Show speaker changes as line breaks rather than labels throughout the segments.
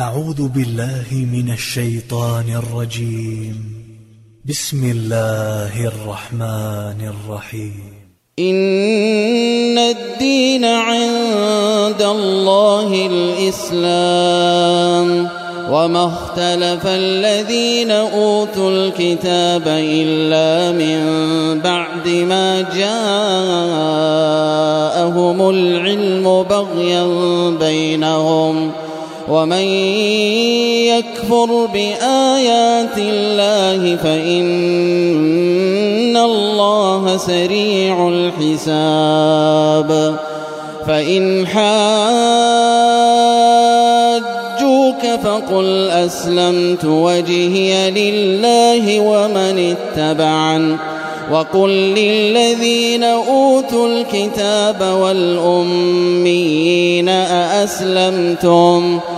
أعوذ بالله من الشيطان الرجيم. بسم الله الرحمن الرحيم.
إن الدين عند الله الإسلام. وما اختلف الذين أوتوا الكتاب إلا من بعد ما جاءهم العلم بغيا بينهم. ومن يكفر بآيات الله فإن الله سريع الحساب فإن حاجوك فقل أسلمت وجهي لله ومن اتبعن وقل للذين أوتوا الكتاب والأميين أأسلمتم ؟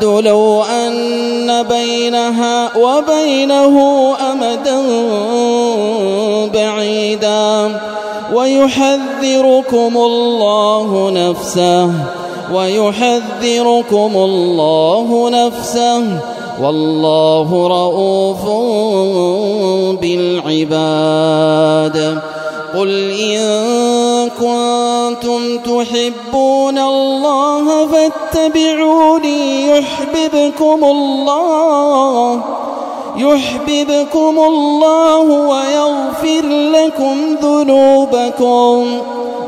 تود لو أن بينها وبينه أمدا بعيدا. ويحذركم الله نفسه ويحذركم الله نفسه. والله رؤوف بالعباد. قل إن كنتم تحبون الله فاتبعوني يحببكم الله يحببكم الله ويغفر لكم ذنوبكم.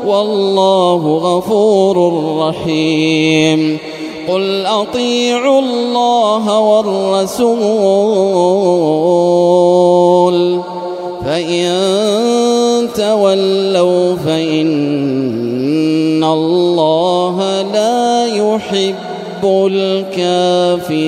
والله غفور رحيم. قل أطيعوا الله والرسول فإن فان الله لا يحب الكافرين